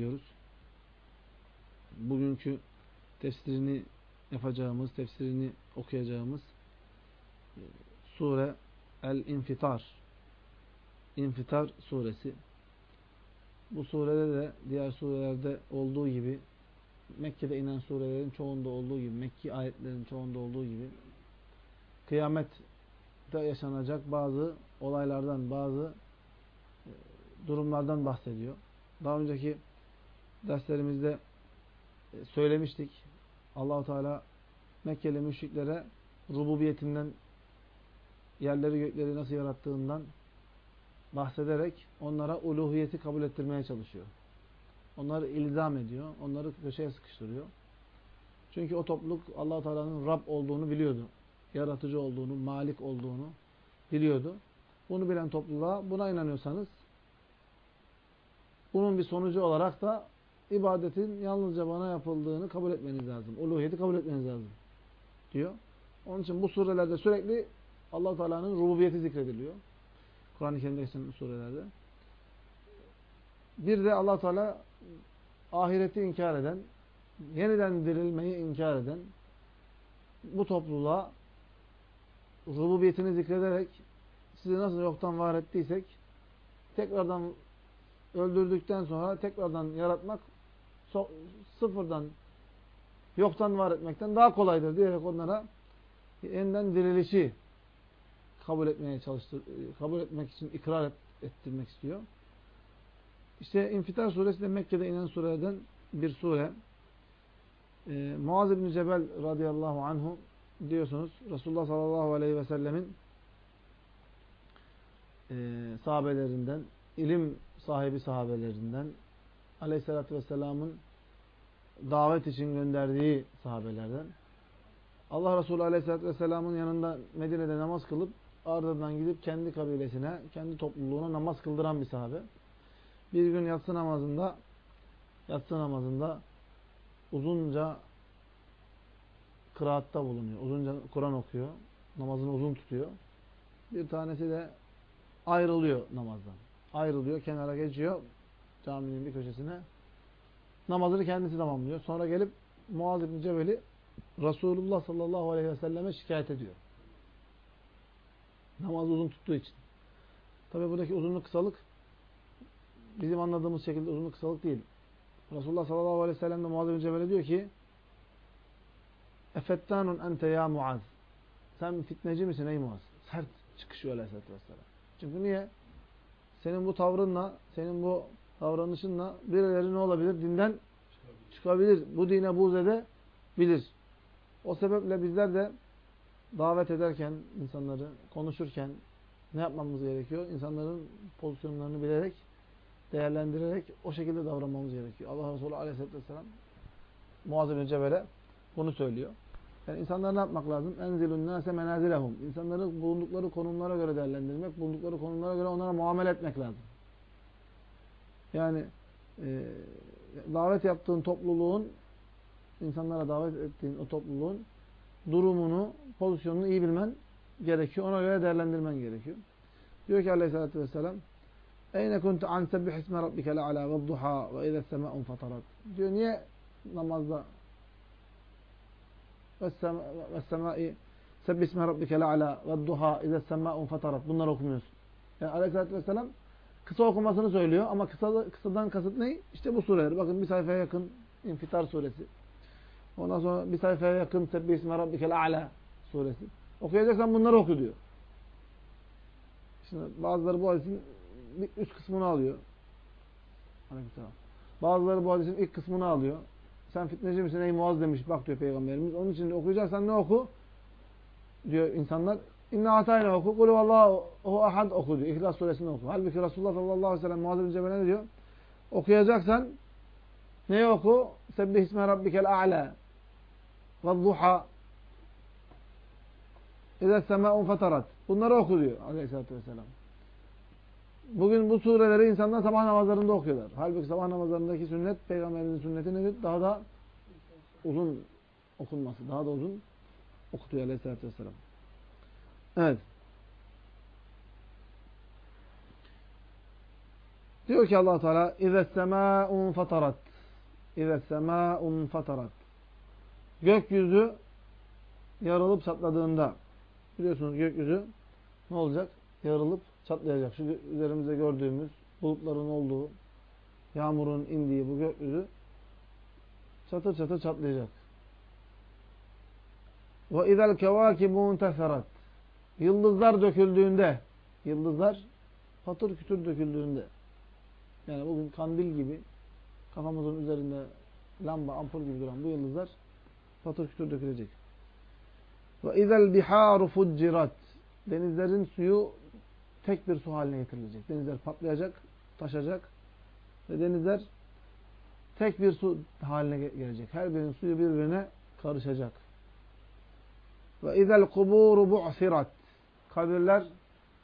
diyoruz. Bugünkü tefsirini yapacağımız, tefsirini okuyacağımız e, sure El-İnfitar. İnfitar suresi. Bu surede de diğer surelerde olduğu gibi Mekke'de inen surelerin çoğunda olduğu gibi, Mekki ayetlerin çoğunda olduğu gibi kıyamette yaşanacak bazı olaylardan, bazı e, durumlardan bahsediyor. Daha önceki derslerimizde e, söylemiştik. Allahu Teala Mekkeli müşriklere rububiyetinden yerleri gökleri nasıl yarattığından bahsederek onlara uluhiyeti kabul ettirmeye çalışıyor. Onları ilzam ediyor. Onları köşeye sıkıştırıyor. Çünkü o topluluk allah Teala'nın Rab olduğunu biliyordu. Yaratıcı olduğunu, malik olduğunu biliyordu. Bunu bilen topluluğa buna inanıyorsanız bunun bir sonucu olarak da ibadetin yalnızca bana yapıldığını kabul etmeniz lazım. Uluhiyeti kabul etmeniz lazım. Diyor. Onun için bu surelerde sürekli allah Teala'nın rububiyeti zikrediliyor. Kur'an-ı Kerim'de geçen surelerde. Bir de allah Teala ahireti inkar eden, yeniden dirilmeyi inkar eden bu topluluğa rububiyetini zikrederek sizi nasıl yoktan var ettiysek tekrardan öldürdükten sonra tekrardan yaratmak sıfırdan yoktan var etmekten daha kolaydır diyerek onlara yeniden dirilişi kabul etmeye çalıştır, kabul etmek için ikrar et, ettirmek istiyor. İşte İnfitar suresi de Mekke'de inen surelerden bir sure. Ee, Muaz bin Cebel radıyallahu anhu diyorsunuz Resulullah sallallahu aleyhi ve sellemin e, sahabelerinden, ilim sahibi sahabelerinden, aleyhissalatü vesselamın davet için gönderdiği sahabelerden. Allah Resulü aleyhissalatü vesselamın yanında Medine'de namaz kılıp ardından gidip kendi kabilesine, kendi topluluğuna namaz kıldıran bir sahabe. Bir gün yatsı namazında yatsı namazında uzunca kıraatta bulunuyor. Uzunca Kur'an okuyor. Namazını uzun tutuyor. Bir tanesi de ayrılıyor namazdan. Ayrılıyor, kenara geçiyor caminin bir köşesine. Namazını kendisi tamamlıyor. Sonra gelip Muaz bin Cebel'i Resulullah sallallahu aleyhi ve selleme şikayet ediyor. Namazı uzun tuttuğu için. Tabi buradaki uzunluk kısalık bizim anladığımız şekilde uzunluk kısalık değil. Resulullah sallallahu aleyhi ve sellem de Muaz bin Cebel'e diyor ki Efettanun ente ya Muaz. Sen fitneci misin ey Muaz? Sert çıkışıyor aleyhissalatü vesselam. Çünkü niye? Senin bu tavrınla, senin bu davranışınla birileri ne olabilir? Dinden çıkabilir. Bu dine buğz bilir. O sebeple bizler de davet ederken insanları, konuşurken ne yapmamız gerekiyor? İnsanların pozisyonlarını bilerek, değerlendirerek o şekilde davranmamız gerekiyor. Allah Resulü Aleyhisselatü Vesselam Muaz bin Cebel'e bunu söylüyor. Yani insanlar ne yapmak lazım? Enzilun nase menazilehum. İnsanları bulundukları konumlara göre değerlendirmek, bulundukları konumlara göre onlara muamele etmek lazım. Yani e, davet yaptığın topluluğun insanlara davet ettiğin o topluluğun durumunu, pozisyonunu iyi bilmen gerekiyor. Ona göre değerlendirmen gerekiyor. Diyor ki aleyhissalatü vesselam Eyne kuntu an sebbih isme rabbike le'ala ve duha ve izes sema'un fatarat. Diyor niye namazda ve semai sebbih isme rabbike le'ala ve duha izes sema'un fatarat. Bunlar okumuyorsun. Yani aleyhissalatü vesselam kısa okumasını söylüyor ama kısa, kısadan kasıt ne? İşte bu sureler. Bakın bir sayfaya yakın İnfitar suresi. Ondan sonra bir sayfaya yakın Sebbih ismi Rabbikel A'la suresi. Okuyacaksan bunları oku diyor. Şimdi bazıları bu hadisin bir üst kısmını alıyor. Aleykümselam. Bazıları bu hadisin ilk kısmını alıyor. Sen fitneci misin ey Muaz demiş bak diyor Peygamberimiz. Onun için okuyacaksan ne oku? Diyor insanlar. İnne atayna oku. Kulu vallahu ahad oku diyor. İhlas suresini oku. Halbuki Resulullah sallallahu aleyhi ve sellem Muaz Cebel'e ne diyor? Okuyacaksan ne oku? Sebbih isme rabbikel a'la ve duha İze semâ'un fetarat. Bunları oku diyor aleyhissalatü vesselam. Bugün bu sureleri insanlar sabah namazlarında okuyorlar. Halbuki sabah namazlarındaki sünnet, peygamberimizin sünneti nedir? Daha da uzun okunması. Daha da uzun okutuyor aleyhissalatü vesselam. Evet. Diyor ki Allah Teala "İzes sema'un fatarat." "İzes sema'un fatarat." Gökyüzü yarılıp çatladığında biliyorsunuz gökyüzü ne olacak? Yarılıp çatlayacak. Şu üzerimizde gördüğümüz bulutların olduğu, yağmurun indiği bu gökyüzü çatır çatır çatlayacak. Ve izel kevâkibu inteferat. Yıldızlar döküldüğünde, yıldızlar patır kütür döküldüğünde, yani bugün kandil gibi kafamızın üzerinde lamba, ampul gibi duran bu yıldızlar patır kütür dökülecek. Ve izel biharu fuccirat. Denizlerin suyu tek bir su haline getirilecek. Denizler patlayacak, taşacak ve denizler tek bir su haline gelecek. Her birinin suyu birbirine karışacak. Ve izel kuburu bu'sirat. Kabirler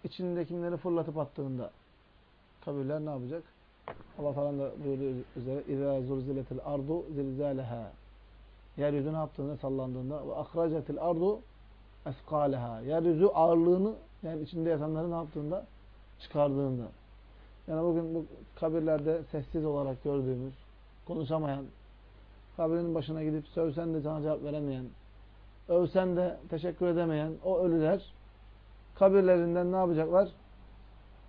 içindekileri fırlatıp attığında kabirler ne yapacak? Allah Teala da buyuruyor üzere İzâ zurziletil ardu zilzâleha. Yeryüzü ne yaptığında sallandığında akhracetil ardu eskâleha. Yeryüzü ağırlığını yani içinde yatanları ne yaptığında çıkardığında. Yani bugün bu kabirlerde sessiz olarak gördüğümüz, konuşamayan, kabrin başına gidip sövsen de sana cevap veremeyen, övsen de teşekkür edemeyen o ölüler kabirlerinden ne yapacaklar?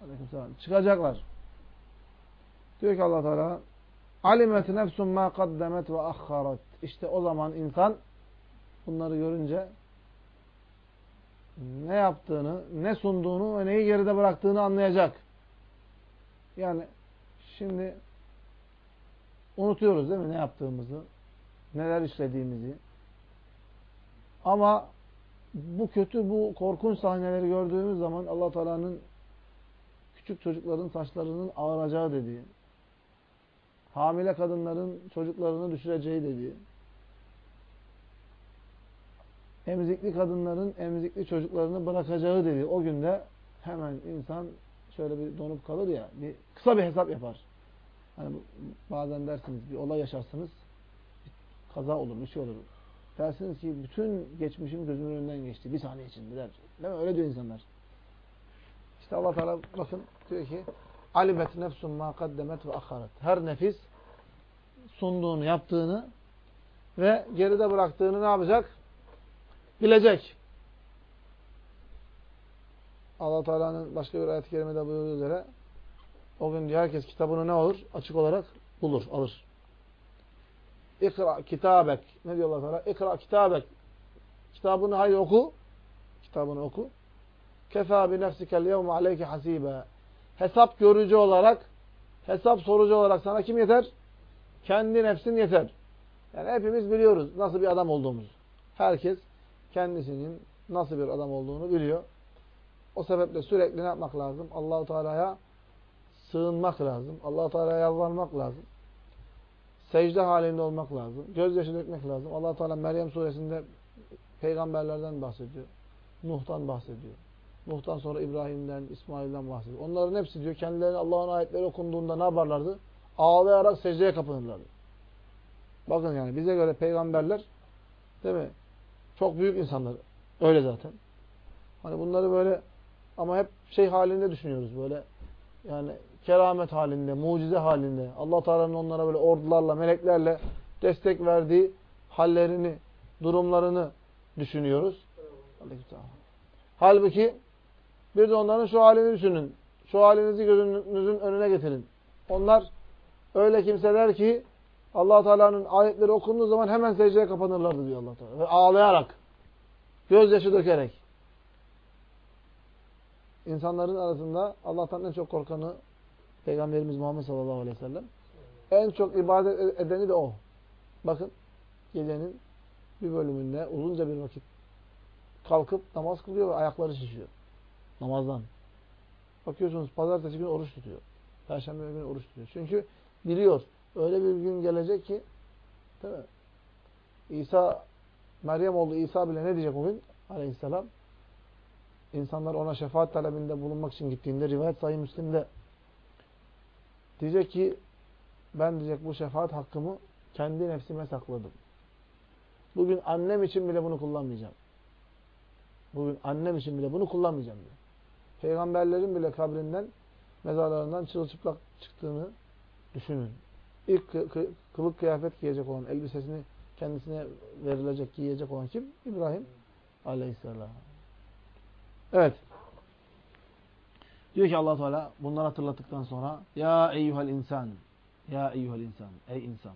Aleykümselam. Çıkacaklar. Diyor ki Allah Teala alimet nefsun ma kaddemet ve ahharat. İşte o zaman insan bunları görünce ne yaptığını, ne sunduğunu ve neyi geride bıraktığını anlayacak. Yani şimdi unutuyoruz değil mi ne yaptığımızı, neler işlediğimizi. Ama bu kötü, bu korkunç sahneleri gördüğümüz zaman allah Teala'nın küçük çocukların saçlarının ağaracağı dediği, hamile kadınların çocuklarını düşüreceği dediği, emzikli kadınların emzikli çocuklarını bırakacağı dediği o günde hemen insan şöyle bir donup kalır ya, bir kısa bir hesap yapar. Hani bazen dersiniz bir olay yaşarsınız, kaza olur, bir şey olur. Dersiniz ki bütün geçmişim gözümün önünden geçti. Bir saniye içinde der. Değil mi? Öyle diyor insanlar. İşte Allah Teala bakın diyor ki alimet nefsun ma kaddemet ve akharet. Her nefis sunduğunu, yaptığını ve geride bıraktığını ne yapacak? Bilecek. Allah Teala'nın başka bir ayet-i kerimede buyurduğu üzere o gün diyor herkes kitabını ne olur? Açık olarak bulur, alır. İkra kitabek. Ne diyor Allah Teala? İkra kitabek. Kitabını haydi oku. Kitabını oku. Kefa bi nefsikel yevme aleyke hasibe. Hesap görücü olarak, hesap sorucu olarak sana kim yeter? Kendi nefsin yeter. Yani hepimiz biliyoruz nasıl bir adam olduğumuzu. Herkes kendisinin nasıl bir adam olduğunu biliyor. O sebeple sürekli ne yapmak lazım? Allahu Teala'ya sığınmak lazım. Allahu Teala'ya yalvarmak lazım. Secde halinde olmak lazım. Gözyaşı dökmek lazım. allah Teala Meryem suresinde peygamberlerden bahsediyor. Nuh'tan bahsediyor. Nuh'tan sonra İbrahim'den, İsmail'den bahsediyor. Onların hepsi diyor kendilerine Allah'ın ayetleri okunduğunda ne yaparlardı? Ağlayarak secdeye kapınırlardı. Bakın yani bize göre peygamberler değil mi? Çok büyük insanlar. Öyle zaten. Hani bunları böyle ama hep şey halinde düşünüyoruz böyle. Yani keramet halinde, mucize halinde, Allah Teala'nın onlara böyle ordularla, meleklerle destek verdiği hallerini, durumlarını düşünüyoruz. Halbuki bir de onların şu halini düşünün. Şu halinizi gözünüzün önüne getirin. Onlar öyle kimseler ki Allah Teala'nın ayetleri okunduğu zaman hemen secdeye kapanırlardı diyor Allah Teala. Ve ağlayarak, gözyaşı dökerek. İnsanların arasında Allah'tan en çok korkanı Peygamberimiz Muhammed sallallahu aleyhi ve sellem. En çok ibadet edeni de o. Bakın gecenin bir bölümünde uzunca bir vakit kalkıp namaz kılıyor ve ayakları şişiyor. Namazdan. Bakıyorsunuz pazartesi günü oruç tutuyor. Perşembe günü oruç tutuyor. Çünkü biliyor öyle bir gün gelecek ki değil mi? İsa Meryem oldu İsa bile ne diyecek o gün? Aleyhisselam. İnsanlar ona şefaat talebinde bulunmak için gittiğinde rivayet sayı Müslim'de Diyecek ki ben diyecek bu şefaat hakkımı kendi nefsime sakladım. Bugün annem için bile bunu kullanmayacağım. Bugün annem için bile bunu kullanmayacağım diyor. Peygamberlerin bile kabrinden mezarlarından çırılçıplak çıktığını düşünün. İlk kılık kıyafet giyecek olan, elbisesini kendisine verilecek, giyecek olan kim? İbrahim aleyhisselam. Evet. Diyor ki allah Teala bunları hatırlattıktan sonra Ya eyyuhel insan Ya eyyuhel insan Ey insan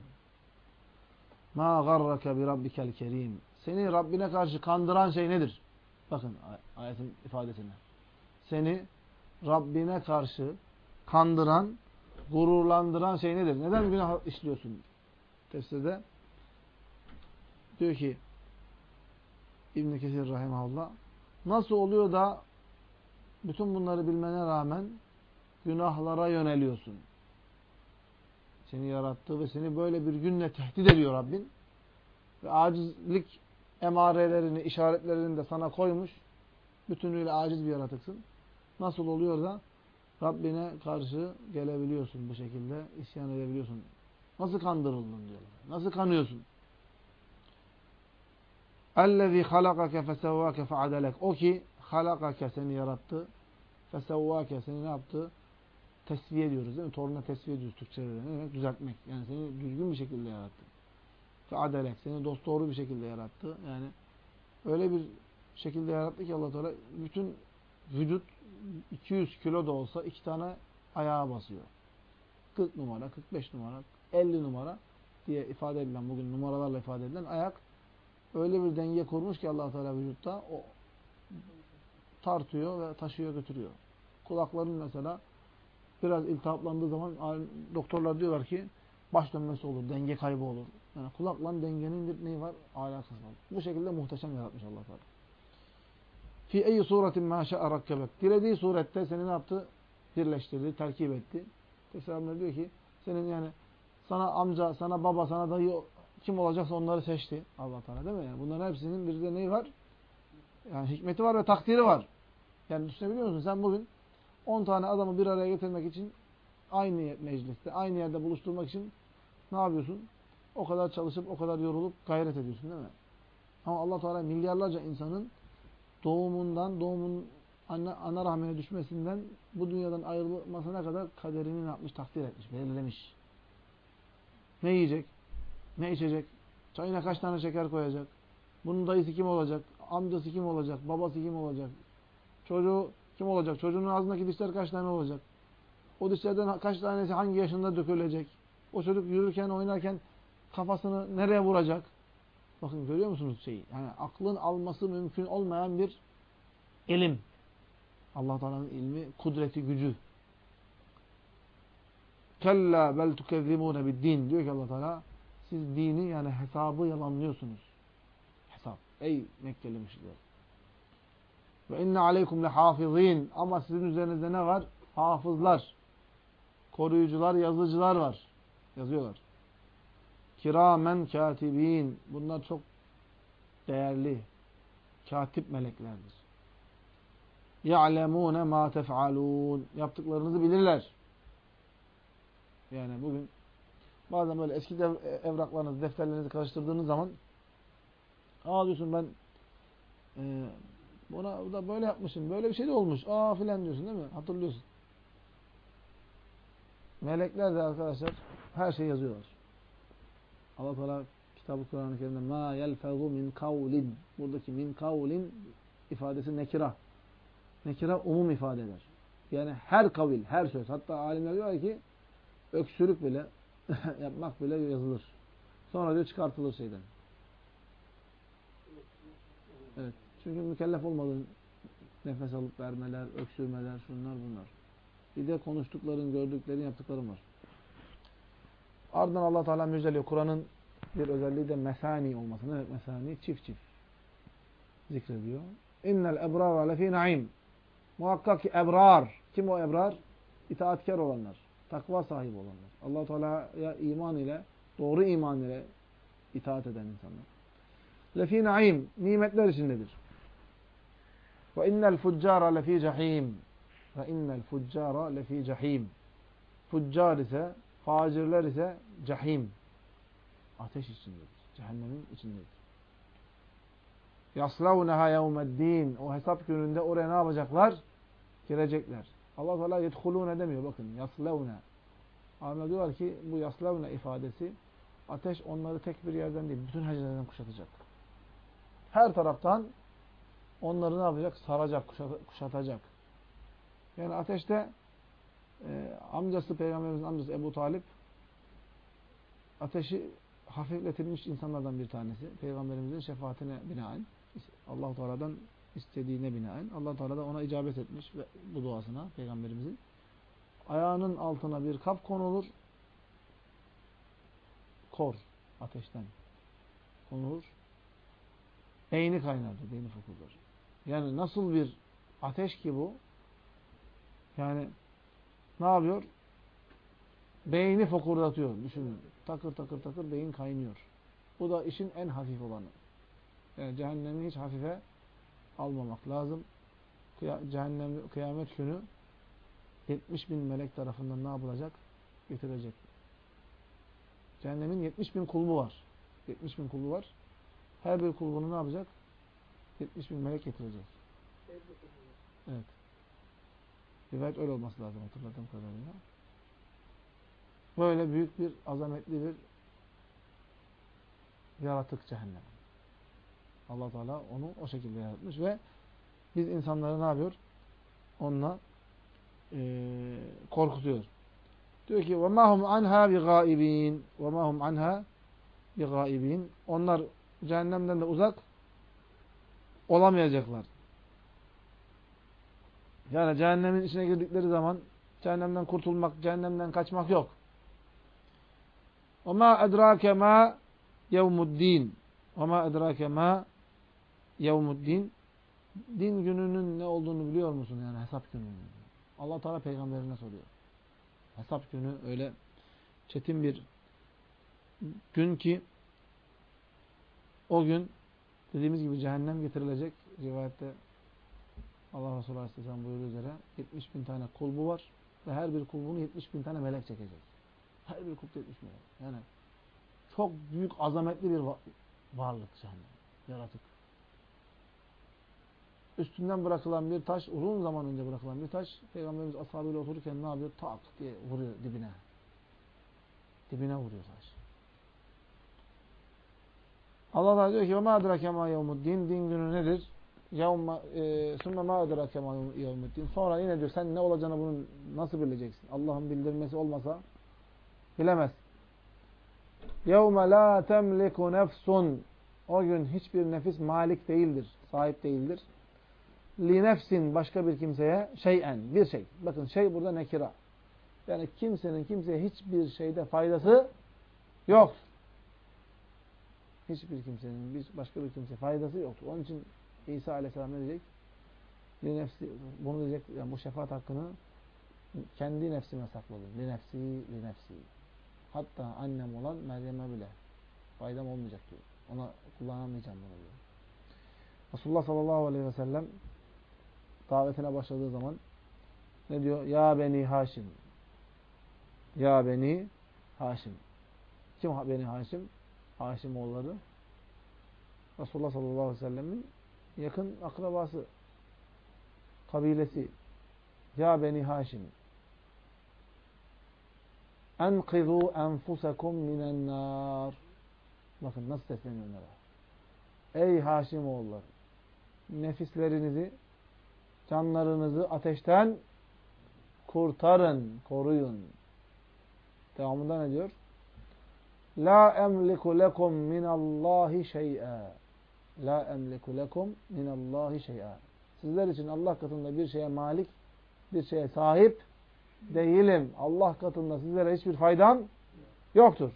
Ma garrake bi rabbikel kerim Seni Rabbine karşı kandıran şey nedir? Bakın ayetin ifadesine. Seni Rabbine karşı kandıran, gururlandıran şey nedir? Neden günah işliyorsun? Tefsirde diyor ki İbn Kesir rahimehullah nasıl oluyor da bütün bunları bilmene rağmen günahlara yöneliyorsun? Seni yarattı ve seni böyle bir günle tehdit ediyor Rabbin. Ve acizlik emarelerini, işaretlerini de sana koymuş. Bütünüyle aciz bir yaratıksın. Nasıl oluyor da Rabbine karşı gelebiliyorsun bu şekilde, isyan edebiliyorsun. Nasıl kandırıldın diyorlar. Nasıl kanıyorsun? اَلَّذ۪ي خَلَقَكَ فَسَوَّاكَ فَعَدَلَكَ O ki halakake seni yarattı. Fesevvake seni ne yaptı? Tesviye ediyoruz değil mi? Toruna tesviye ediyoruz Türkçe'de. Ne demek? Düzeltmek. Yani seni düzgün bir şekilde yarattı. Feadelek seni dost doğru bir şekilde yarattı. Yani öyle bir şekilde yarattı ki Allah Teala bütün vücut 200 kilo da olsa iki tane ayağa basıyor. 40 numara, 45 numara, 50 numara diye ifade edilen bugün numaralarla ifade edilen ayak öyle bir denge kurmuş ki Allah Teala vücutta o tartıyor ve taşıyor götürüyor. Kulakların mesela biraz iltihaplandığı zaman doktorlar diyorlar ki baş dönmesi olur, denge kaybı olur. Yani kulakla dengenin bir neyi var? Alakası var. Bu şekilde muhteşem yaratmış Allah Teala. Fi eyyi suretin ma şa'a rakkebek. Dilediği surette seni ne yaptı? Birleştirdi, terkip etti. Peygamber diyor ki senin yani sana amca, sana baba, sana dayı kim olacaksa onları seçti Allah Teala değil mi? Yani bunların hepsinin bir de neyi var? Yani hikmeti var ve takdiri var. Yani düşünebiliyor musun? Sen bugün 10 tane adamı bir araya getirmek için aynı mecliste, aynı yerde buluşturmak için ne yapıyorsun? O kadar çalışıp, o kadar yorulup gayret ediyorsun değil mi? Ama Allah Teala milyarlarca insanın doğumundan, doğumun ana, ana rahmine düşmesinden bu dünyadan ayrılmasına kadar kaderini ne yapmış? Takdir etmiş, belirlemiş. Ne yiyecek? Ne içecek? Çayına kaç tane şeker koyacak? Bunun dayısı kim olacak? Amcası kim olacak? Babası kim olacak? Çocuğu kim olacak? Çocuğun ağzındaki dişler kaç tane olacak? O dişlerden kaç tanesi hangi yaşında dökülecek? O çocuk yürürken, oynarken kafasını nereye vuracak? Bakın görüyor musunuz şeyi? Yani aklın alması mümkün olmayan bir ilim. Allah Teala'nın ilmi, kudreti, gücü. Kella bel tukezzibune bid-din diyor ki Allah Teala siz dini yani hesabı yalanlıyorsunuz. Ey Mekkeli müşrikler. Ve inne aleykum lehafizin ama sizin üzerinizde ne var? Hafızlar. Koruyucular, yazıcılar var. Yazıyorlar. Kiramen katibin. Bunlar çok değerli. Katip meleklerdir. Ya'lemune ma tef'alun. Yaptıklarınızı bilirler. Yani bugün bazen böyle eski dev, evraklarınızı, defterlerinizi karıştırdığınız zaman aa diyorsun ben e, buna da böyle yapmışım. Böyle bir şey de olmuş. Aa filan diyorsun değil mi? Hatırlıyorsun. Melekler de arkadaşlar her şeyi yazıyorlar. Allah Teala kitabı Kur'an-ı Kerim'de ma yelfezu min kavlin buradaki min kavlin ifadesi nekira. Nekira umum ifade eder. Yani her kavil, her söz. Hatta alimler diyor ki öksürük bile yapmak bile yazılır. Sonra diyor çıkartılır şeyden. Evet. Çünkü mükellef olmadığın nefes alıp vermeler, öksürmeler, şunlar bunlar. Bir de konuştukların, gördüklerin, yaptıkların var. Ardından Allah Teala müjdeliyor. Kur'an'ın bir özelliği de mesani olması. Ne demek mesani? Çift çift zikrediyor. İnnel ebrar lefî naim. Muhakkak ki ebrar. Kim o ebrar? İtaatkar olanlar. Takva sahibi olanlar. allah Teala'ya iman ile, doğru iman ile itaat eden insanlar. Lefî naim. Nimetler içindedir. Ve innel fuccara lefî cahîm. Ve innel fuccara lefî cahîm. Fuccar ise Facirler ise cehim. Ateş içindedir. Cehennemin içindedir. Yaslavneha yevmeddin. O hesap gününde oraya ne yapacaklar? Girecekler. Allah Teala yedhulune demiyor bakın. Yaslevne. Alimler diyorlar ki bu yaslevne ifadesi ateş onları tek bir yerden değil, bütün hecelerden kuşatacak. Her taraftan onları ne yapacak? Saracak, kuşatacak. Yani ateşte e, amcası, Peygamberimizin amcası Ebu Talip ateşi hafifletilmiş insanlardan bir tanesi. Peygamberimizin şefaatine binaen, allah Teala'dan istediğine binaen, allah Teala da ona icabet etmiş ve bu duasına Peygamberimizin. Ayağının altına bir kap konulur, kor ateşten konulur, beyni kaynardı, beyni fokurlar. Yani nasıl bir ateş ki bu? Yani ne yapıyor? Beyni fokurdatıyor. Düşünün. Takır takır takır beyin kaynıyor. Bu da işin en hafif olanı. Yani cehennemi hiç hafife almamak lazım. Cehennem, kıyamet günü 70 bin melek tarafından ne yapılacak? Getirecek. Cehennemin 70 bin kulbu var. 70 bin kulbu var. Her bir kulbunu ne yapacak? 70 bin melek getirecek. Evet. Rivayet öyle olması lazım hatırladığım kadarıyla. Böyle büyük bir, azametli bir yaratık cehennem. allah Teala onu o şekilde yaratmış ve biz insanları ne yapıyor? Onunla e, korkutuyor. Diyor ki وَمَا هُمْ عَنْهَا بِغَائِب۪ينَ وَمَا هُمْ عَنْهَا بِغَائِب۪ينَ Onlar cehennemden de uzak olamayacaklar. Yani cehennemin içine girdikleri zaman cehennemden kurtulmak, cehennemden kaçmak yok. وَمَا اَدْرَاكَ مَا يَوْمُ الدِّينِ وَمَا اَدْرَاكَ مَا يَوْمُ الدِّينِ Din gününün ne olduğunu biliyor musun? Yani hesap gününün. allah Teala peygamberine soruyor. Hesap günü öyle çetin bir gün ki o gün dediğimiz gibi cehennem getirilecek. Rivayette Allah Resulü Aleyhisselam buyurduğu üzere 70 bin tane kulbu var ve her bir kulbunu 70 bin tane melek çekecek. Her bir kulp 70 melek. Yani çok büyük, azametli bir varlık cehennem. Yaratık. Üstünden bırakılan bir taş, uzun zaman önce bırakılan bir taş, Peygamberimiz ashabıyla otururken ne yapıyor? Tak diye vuruyor dibine. Dibine vuruyor taş. Allah da diyor ki وَمَا اَدْرَكَ مَا يَوْمُ Din Din günü nedir? ثُمَّ مَا اَدْرَكَ مَا يَوْمُ Sonra yine diyor sen ne olacağını bunu nasıl bileceksin? Allah'ın bildirmesi olmasa bilemez. يَوْمَ لَا تَمْلِكُ نَفْسٌ O gün hiçbir nefis malik değildir, sahip değildir. Li nefsin başka bir kimseye şeyen, bir şey. Bakın şey burada nekira. Yani kimsenin kimseye hiçbir şeyde faydası yok. Hiçbir kimsenin bir başka bir kimseye faydası yoktur. Onun için İsa Aleyhisselam ne diyecek? Li nefsi, bunu diyecek, yani bu şefaat hakkını kendi nefsime sakladım. Li nefsi, li nefsi. Hatta annem olan Meryem'e bile faydam olmayacak diyor. Ona kullanamayacağım bunu diyor. Resulullah sallallahu aleyhi ve sellem davetine başladığı zaman ne diyor? Ya beni Haşim. Ya beni Haşim. Kim beni Haşim? Haşim oğulları. Resulullah sallallahu aleyhi ve sellemin yakın akrabası. Kabilesi. Ya beni Haşim. Enkizu enfusakum minen nar. Bakın nasıl sesleniyor onlara. Ey Haşim oğulları. Nefislerinizi canlarınızı ateşten kurtarın, koruyun. Devamında ne diyor? La emliku lekum minallahi şey'a. La emliku lekum minallahi şey'a. Sizler için Allah katında bir şeye malik, bir şeye sahip değilim. Allah katında sizlere hiçbir faydam yoktur.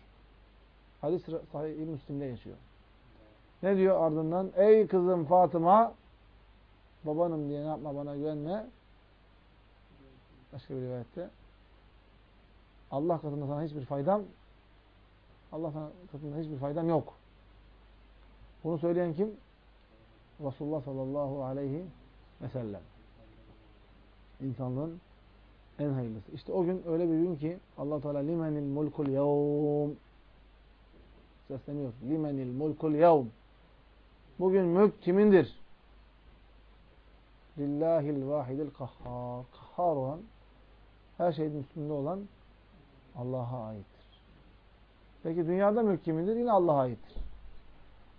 Hadis sahih Müslim'de geçiyor. Ne diyor ardından? Ey kızım Fatıma babanım diye ne yapma bana güvenme. Başka bir rivayette. Allah katında sana hiçbir faydam Allah katında hiçbir faydam yok. Bunu söyleyen kim? Resulullah sallallahu aleyhi ve sellem. İnsanlığın en hayırlısı. İşte o gün öyle bir gün ki Allah Teala limenil mulkul yevm sesleniyor. Limenil mulkul yevm Bugün mülk kimindir? Lillahil vahidil kahhar. Kahhar olan, Her şeyin üstünde olan Allah'a aittir. Peki dünyada mülk kimindir? Yine Allah'a aittir.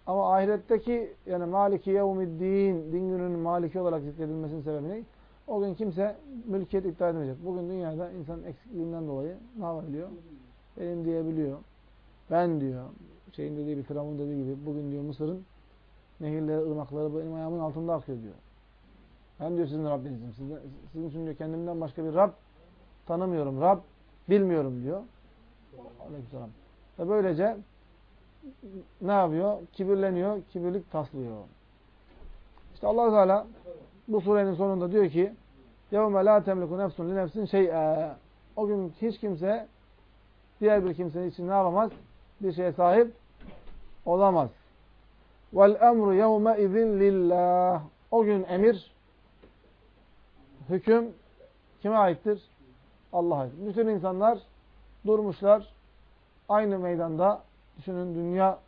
Ama ahiretteki yani maliki yevmiddin, din gününün maliki olarak zikredilmesinin sebebi ne? O gün kimse mülkiyet iddia edemeyecek. Bugün dünyada insan eksikliğinden dolayı ne yapabiliyor? Benim diyebiliyor. Ben diyor. Şeyin dediği bir Firavun dediği gibi bugün diyor Mısır'ın nehirleri, ırmakları benim ayağımın altında akıyor diyor. Ben diyor sizin Rabbinizim. Sizin, sizin için diyor kendimden başka bir Rab tanımıyorum. Rab bilmiyorum diyor. Aleykümselam. Ve böylece ne yapıyor? Kibirleniyor, kibirlik taslıyor. İşte allah Teala bu surenin sonunda diyor ki يَوْمَ لَا تَمْلِكُ نَفْسٌ لِنَفْسٍ شَيْئًا O gün hiç kimse diğer bir kimsenin için ne yapamaz? Bir şeye sahip olamaz. وَالْاَمْرُ يَوْمَ اِذٍ لِلّٰهِ O gün emir, hüküm kime aittir? Allah'a ait. Bütün insanlar durmuşlar aynı meydanda düşünün dünya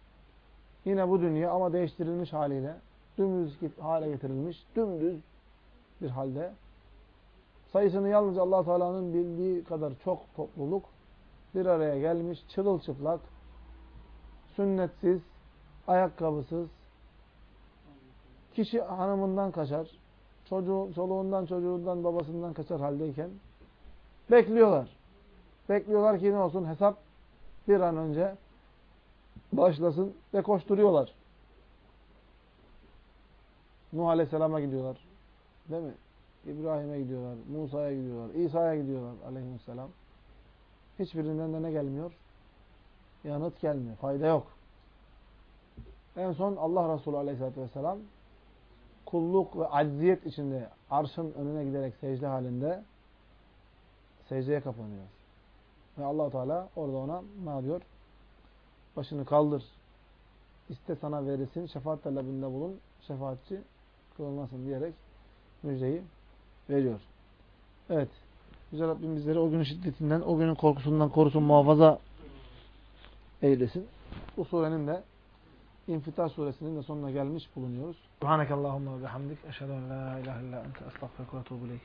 yine bu dünya ama değiştirilmiş haliyle dümdüz hale getirilmiş, dümdüz bir halde sayısını yalnızca allah Teala'nın bildiği kadar çok topluluk bir araya gelmiş, çırılçıplak, sünnetsiz, ayakkabısız, kişi hanımından kaçar, çocuğu, çoluğundan, çocuğundan, babasından kaçar haldeyken bekliyorlar. Bekliyorlar ki ne olsun? Hesap bir an önce başlasın ve koşturuyorlar. Nuh Aleyhisselam'a gidiyorlar. Değil mi? İbrahim'e gidiyorlar, Musa'ya gidiyorlar, İsa'ya gidiyorlar aleyhisselam. Hiçbirinden de ne gelmiyor? Yanıt gelmiyor. Fayda yok. En son Allah Resulü aleyhisselatü vesselam kulluk ve acziyet içinde arşın önüne giderek secde halinde secdeye kapanıyor. Ve allah Teala orada ona ne diyor? Başını kaldır. İste sana verilsin. Şefaat talebinde bulun. Şefaatçi kılınmasın diyerek müjdeyi veriyor. Evet. Güzel Rabbim bizleri o günün şiddetinden, o günün korkusundan korusun, muhafaza eylesin. Bu surenin de İnfitar suresinin de sonuna gelmiş bulunuyoruz. Subhanakallahumma ve bihamdik. Eşhedü en la ilahe illa ente estağfirullah ve etûbü.